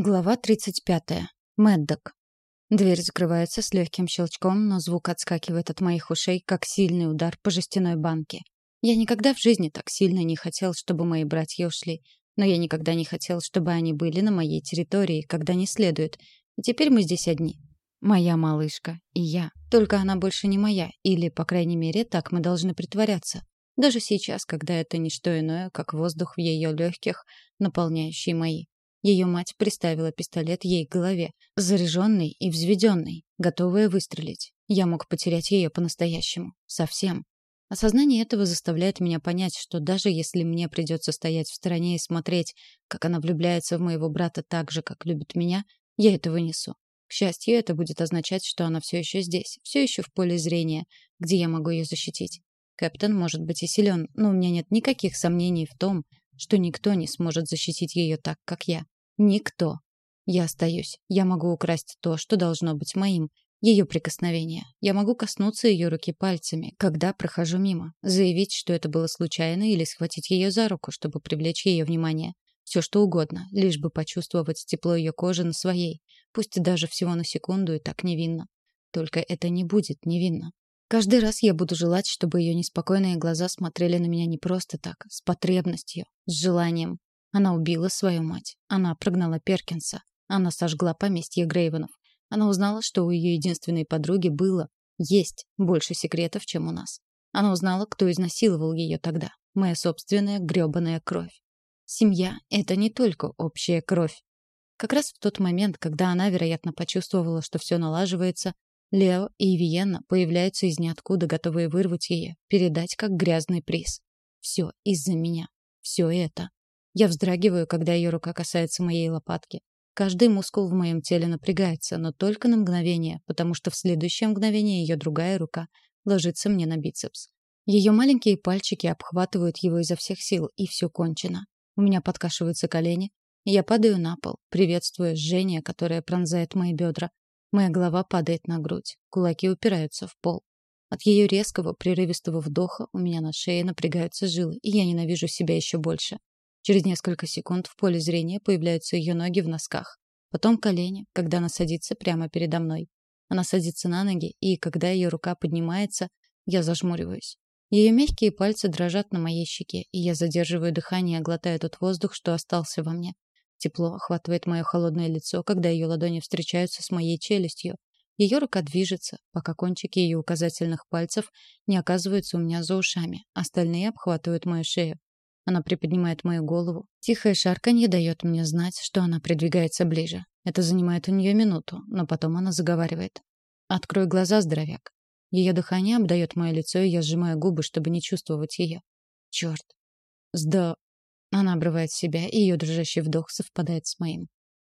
Глава 35. Мэддок. Дверь закрывается с легким щелчком, но звук отскакивает от моих ушей, как сильный удар по жестяной банке. Я никогда в жизни так сильно не хотел, чтобы мои братья ушли. Но я никогда не хотел, чтобы они были на моей территории, когда не следует. И теперь мы здесь одни. Моя малышка и я. Только она больше не моя, или, по крайней мере, так мы должны притворяться. Даже сейчас, когда это не что иное, как воздух в ее легких, наполняющий мои. Ее мать приставила пистолет ей к голове, заряженный и взведенный, готовая выстрелить. Я мог потерять ее по-настоящему. Совсем. Осознание этого заставляет меня понять, что даже если мне придется стоять в стороне и смотреть, как она влюбляется в моего брата так же, как любит меня, я это вынесу. К счастью, это будет означать, что она все еще здесь, все еще в поле зрения, где я могу ее защитить. Кэптон может быть и силен, но у меня нет никаких сомнений в том, что никто не сможет защитить ее так, как я. Никто. Я остаюсь. Я могу украсть то, что должно быть моим. Ее прикосновение. Я могу коснуться ее руки пальцами, когда прохожу мимо. Заявить, что это было случайно, или схватить ее за руку, чтобы привлечь ее внимание. Все что угодно, лишь бы почувствовать тепло ее кожи на своей. Пусть даже всего на секунду и так невинно. Только это не будет невинно. Каждый раз я буду желать, чтобы ее неспокойные глаза смотрели на меня не просто так, с потребностью, с желанием. Она убила свою мать. Она прогнала Перкинса. Она сожгла поместье Грейвенов. Она узнала, что у ее единственной подруги было, есть больше секретов, чем у нас. Она узнала, кто изнасиловал ее тогда. Моя собственная грёбаная кровь. Семья — это не только общая кровь. Как раз в тот момент, когда она, вероятно, почувствовала, что все налаживается, Лео и Виенна появляются из ниоткуда, готовые вырвать ее, передать как грязный приз. Все из-за меня. Все это. Я вздрагиваю, когда ее рука касается моей лопатки. Каждый мускул в моем теле напрягается, но только на мгновение, потому что в следующее мгновение ее другая рука ложится мне на бицепс. Ее маленькие пальчики обхватывают его изо всех сил, и все кончено. У меня подкашиваются колени, я падаю на пол, приветствуя жжение, которое пронзает мои бедра, Моя голова падает на грудь, кулаки упираются в пол. От ее резкого, прерывистого вдоха у меня на шее напрягаются жилы, и я ненавижу себя еще больше. Через несколько секунд в поле зрения появляются ее ноги в носках. Потом колени, когда она садится прямо передо мной. Она садится на ноги, и когда ее рука поднимается, я зажмуриваюсь. Ее мягкие пальцы дрожат на моей щеке, и я задерживаю дыхание, глотая тот воздух, что остался во мне. Тепло охватывает мое холодное лицо, когда ее ладони встречаются с моей челюстью. Ее рука движется, пока кончики ее указательных пальцев не оказываются у меня за ушами. Остальные обхватывают мою шею. Она приподнимает мою голову. Тихое шарканье дает мне знать, что она придвигается ближе. Это занимает у нее минуту, но потом она заговаривает. «Открой глаза, здоровяк». Ее дыхание обдает мое лицо, и я сжимаю губы, чтобы не чувствовать ее. Черт. Сда... Она обрывает себя, и ее дрожащий вдох совпадает с моим.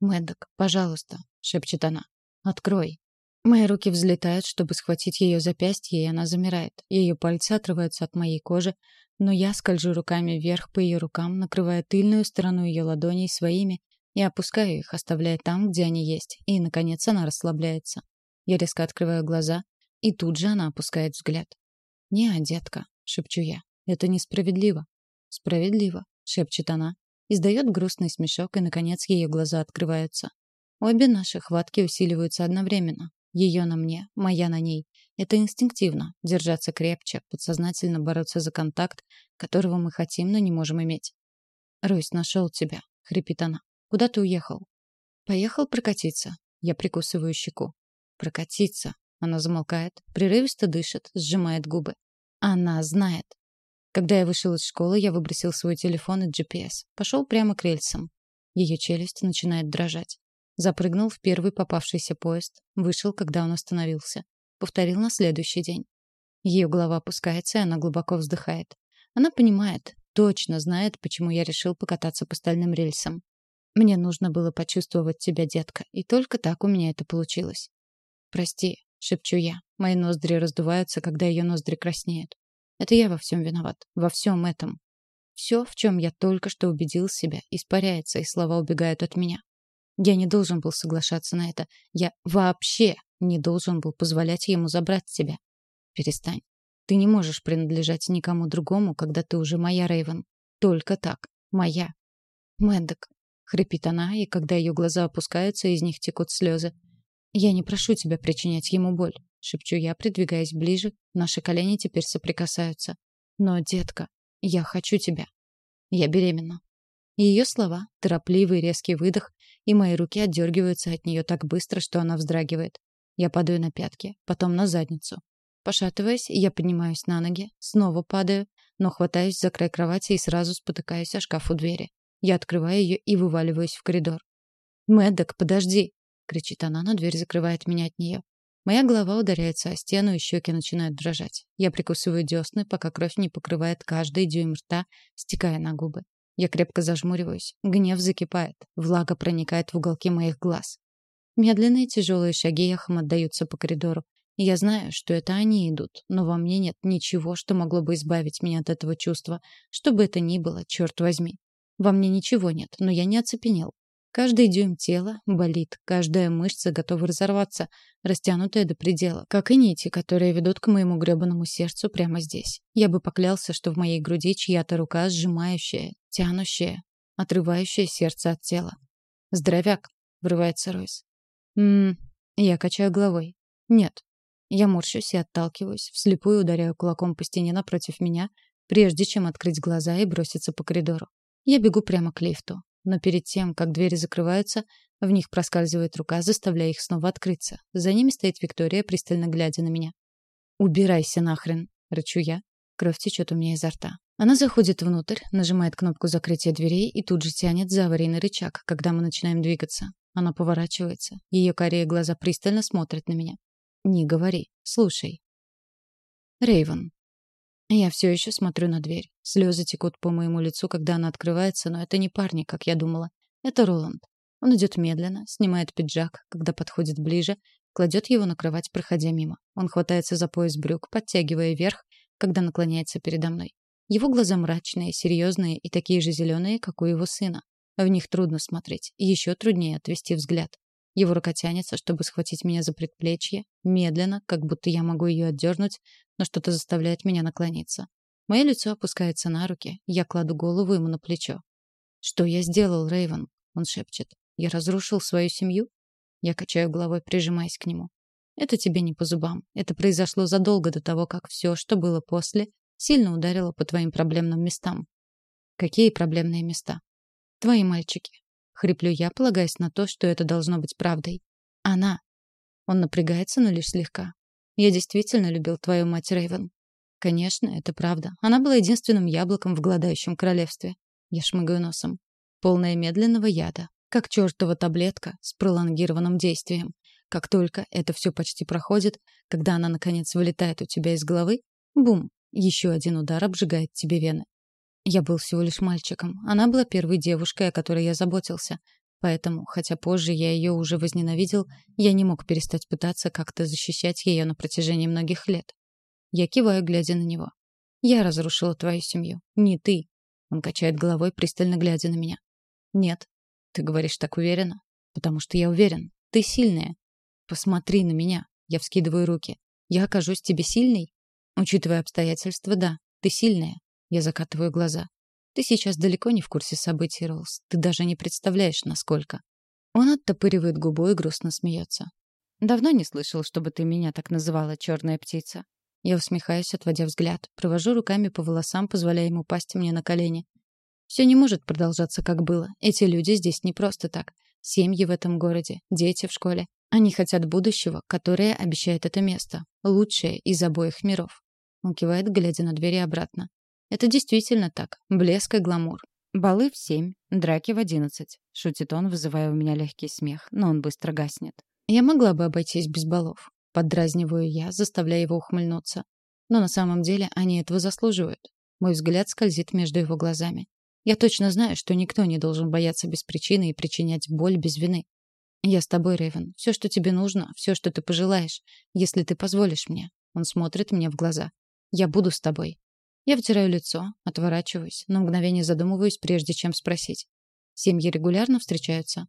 «Мэддок, пожалуйста», — шепчет она. «Открой». Мои руки взлетают, чтобы схватить ее запястье, и она замирает. Ее пальцы отрываются от моей кожи, но я скольжу руками вверх по ее рукам, накрывая тыльную сторону ее ладоней своими и опускаю их, оставляя там, где они есть. И, наконец, она расслабляется. Я резко открываю глаза, и тут же она опускает взгляд. «Не, детка», — шепчу я. «Это несправедливо». «Справедливо», шепчет она, издает грустный смешок, и, наконец, ее глаза открываются. Обе наши хватки усиливаются одновременно. Ее на мне, моя на ней. Это инстинктивно — держаться крепче, подсознательно бороться за контакт, которого мы хотим, но не можем иметь. «Ройс нашел тебя», — хрипит она. «Куда ты уехал?» «Поехал прокатиться». Я прикусываю щеку. «Прокатиться». Она замолкает, прерывисто дышит, сжимает губы. Она знает. Когда я вышел из школы, я выбросил свой телефон и GPS. Пошел прямо к рельсам. Ее челюсть начинает дрожать. Запрыгнул в первый попавшийся поезд. Вышел, когда он остановился. Повторил на следующий день. Ее голова опускается, и она глубоко вздыхает. Она понимает, точно знает, почему я решил покататься по стальным рельсам. Мне нужно было почувствовать тебя, детка, и только так у меня это получилось. «Прости», — шепчу я. Мои ноздри раздуваются, когда ее ноздри краснеют. Это я во всем виноват. Во всем этом. Все, в чем я только что убедил себя, испаряется, и слова убегают от меня. Я не должен был соглашаться на это. Я вообще не должен был позволять ему забрать тебя. Перестань. Ты не можешь принадлежать никому другому, когда ты уже моя, Рейвен. Только так. Моя. Мэддок. Хрипит она, и когда ее глаза опускаются, из них текут слезы. «Я не прошу тебя причинять ему боль», — шепчу я, придвигаясь ближе. Наши колени теперь соприкасаются. «Но, детка, я хочу тебя. Я беременна». Ее слова, торопливый резкий выдох, и мои руки отдергиваются от нее так быстро, что она вздрагивает. Я падаю на пятки, потом на задницу. Пошатываясь, я поднимаюсь на ноги, снова падаю, но хватаюсь за край кровати и сразу спотыкаюсь о шкаф у двери. Я открываю ее и вываливаюсь в коридор. «Мэддок, подожди!» — кричит она, но дверь закрывает меня от нее. Моя голова ударяется о стену, и щеки начинают дрожать. Я прикусываю десны, пока кровь не покрывает каждый дюйм рта, стекая на губы. Я крепко зажмуриваюсь. Гнев закипает. Влага проникает в уголки моих глаз. Медленные тяжелые шаги эхом отдаются по коридору. Я знаю, что это они идут, но во мне нет ничего, что могло бы избавить меня от этого чувства. Что бы это ни было, черт возьми. Во мне ничего нет, но я не оцепенел. Каждый дюйм тела болит, каждая мышца готова разорваться, растянутая до предела, как и нити, которые ведут к моему грёбаному сердцу прямо здесь. Я бы поклялся, что в моей груди чья-то рука сжимающая, тянущая, отрывающая сердце от тела. «Здоровяк!» — врывается Ройс. «Ммм...» Я качаю головой. «Нет». Я морщусь и отталкиваюсь, вслепую ударяю кулаком по стене напротив меня, прежде чем открыть глаза и броситься по коридору. Я бегу прямо к лифту. Но перед тем, как двери закрываются, в них проскальзывает рука, заставляя их снова открыться. За ними стоит Виктория, пристально глядя на меня. «Убирайся нахрен!» — рычу я. Кровь течет у меня изо рта. Она заходит внутрь, нажимает кнопку закрытия дверей и тут же тянет за аварийный рычаг, когда мы начинаем двигаться. Она поворачивается. Ее карие глаза пристально смотрят на меня. «Не говори. Слушай». Рейвен. Я все еще смотрю на дверь. Слезы текут по моему лицу, когда она открывается, но это не парни, как я думала. Это Роланд. Он идет медленно, снимает пиджак, когда подходит ближе, кладет его на кровать, проходя мимо. Он хватается за пояс брюк, подтягивая вверх, когда наклоняется передо мной. Его глаза мрачные, серьезные и такие же зеленые, как у его сына. В них трудно смотреть, еще труднее отвести взгляд. Его рука тянется, чтобы схватить меня за предплечье, медленно, как будто я могу ее отдернуть, но что-то заставляет меня наклониться. Мое лицо опускается на руки, я кладу голову ему на плечо. «Что я сделал, Рейвен?» Он шепчет. «Я разрушил свою семью?» Я качаю головой, прижимаясь к нему. «Это тебе не по зубам. Это произошло задолго до того, как все, что было после, сильно ударило по твоим проблемным местам». «Какие проблемные места?» «Твои мальчики. Хриплю я, полагаясь на то, что это должно быть правдой. Она. Он напрягается, но лишь слегка. Я действительно любил твою мать, Рейвен. Конечно, это правда. Она была единственным яблоком в голодающем королевстве. Я шмыгаю носом. Полная медленного яда. Как чертова таблетка с пролонгированным действием. Как только это все почти проходит, когда она, наконец, вылетает у тебя из головы, бум, еще один удар обжигает тебе вены. Я был всего лишь мальчиком. Она была первой девушкой, о которой я заботился. Поэтому, хотя позже я ее уже возненавидел, я не мог перестать пытаться как-то защищать ее на протяжении многих лет. Я киваю, глядя на него. «Я разрушила твою семью. Не ты». Он качает головой, пристально глядя на меня. «Нет. Ты говоришь так уверенно. Потому что я уверен. Ты сильная. Посмотри на меня». Я вскидываю руки. «Я окажусь тебе сильной?» Учитывая обстоятельства, да. Ты сильная. Я закатываю глаза. Ты сейчас далеко не в курсе событий, Роллс. Ты даже не представляешь, насколько. Он оттопыривает губу и грустно смеется. Давно не слышал, чтобы ты меня так называла, черная птица. Я усмехаюсь, отводя взгляд, провожу руками по волосам, позволяя ему упасть мне на колени. Все не может продолжаться, как было. Эти люди здесь не просто так. Семьи в этом городе, дети в школе. Они хотят будущего, которое обещает это место. Лучшее из обоих миров. Он кивает, глядя на двери обратно. Это действительно так. Блеск и гламур. Балы в семь, драки в одиннадцать. Шутит он, вызывая у меня легкий смех, но он быстро гаснет. Я могла бы обойтись без балов. Поддразниваю я, заставляя его ухмыльнуться. Но на самом деле они этого заслуживают. Мой взгляд скользит между его глазами. Я точно знаю, что никто не должен бояться без причины и причинять боль без вины. Я с тобой, Рейвен. Все, что тебе нужно, все, что ты пожелаешь, если ты позволишь мне. Он смотрит мне в глаза. Я буду с тобой. Я втираю лицо, отворачиваюсь, на мгновение задумываюсь, прежде чем спросить. Семьи регулярно встречаются?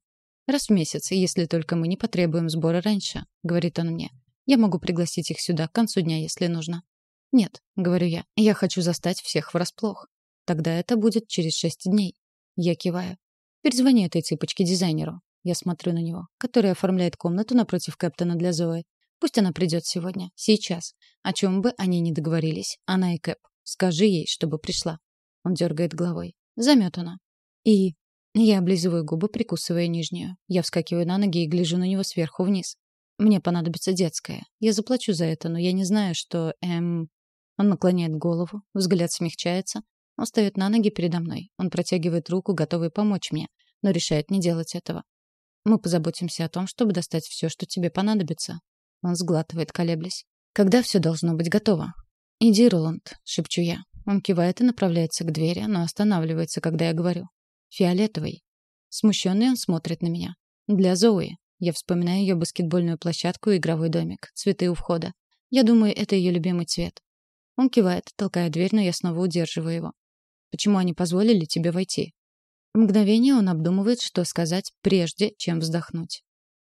Раз в месяц, если только мы не потребуем сбора раньше, говорит он мне. Я могу пригласить их сюда к концу дня, если нужно. Нет, говорю я. Я хочу застать всех врасплох. Тогда это будет через шесть дней. Я киваю. Перезвони этой цыпочке-дизайнеру. Я смотрю на него, который оформляет комнату напротив Кэптона для Зои. Пусть она придет сегодня, сейчас. О чем бы они ни договорились, она и Кэп. Скажи ей, чтобы пришла. Он дергает головой. Заметана. И... Я облизываю губы, прикусывая нижнюю. Я вскакиваю на ноги и гляжу на него сверху вниз. Мне понадобится детская. Я заплачу за это, но я не знаю, что... Эм... Он наклоняет голову, взгляд смягчается. Он встает на ноги передо мной. Он протягивает руку, готовый помочь мне, но решает не делать этого. Мы позаботимся о том, чтобы достать все, что тебе понадобится. Он сглатывает, колеблясь. Когда все должно быть готово? Иди, Роланд, шепчу я. Он кивает и направляется к двери, но останавливается, когда я говорю. Фиолетовый. Смущенный он смотрит на меня. Для Зои. Я вспоминаю ее баскетбольную площадку и игровой домик. Цветы у входа. Я думаю, это ее любимый цвет. Он кивает, толкая дверь, но я снова удерживаю его. Почему они позволили тебе войти? В мгновение он обдумывает, что сказать, прежде чем вздохнуть.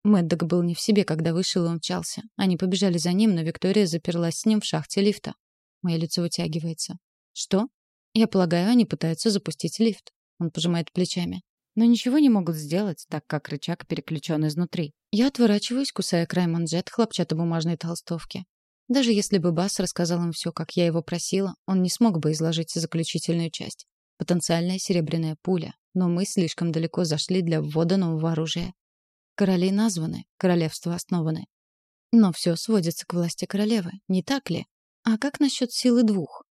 Мэддок был не в себе, когда вышел и умчался. Они побежали за ним, но Виктория заперлась с ним в шахте лифта. Мое лицо вытягивается. Что? Я полагаю, они пытаются запустить лифт. Он пожимает плечами. Но ничего не могут сделать, так как рычаг переключен изнутри. Я отворачиваюсь, кусая край манжет хлопчатобумажной толстовки. Даже если бы Бас рассказал им все, как я его просила, он не смог бы изложить заключительную часть. Потенциальная серебряная пуля. Но мы слишком далеко зашли для ввода нового оружия. Короли названы, королевства основаны. Но все сводится к власти королевы, не так ли? А как насчет силы двух?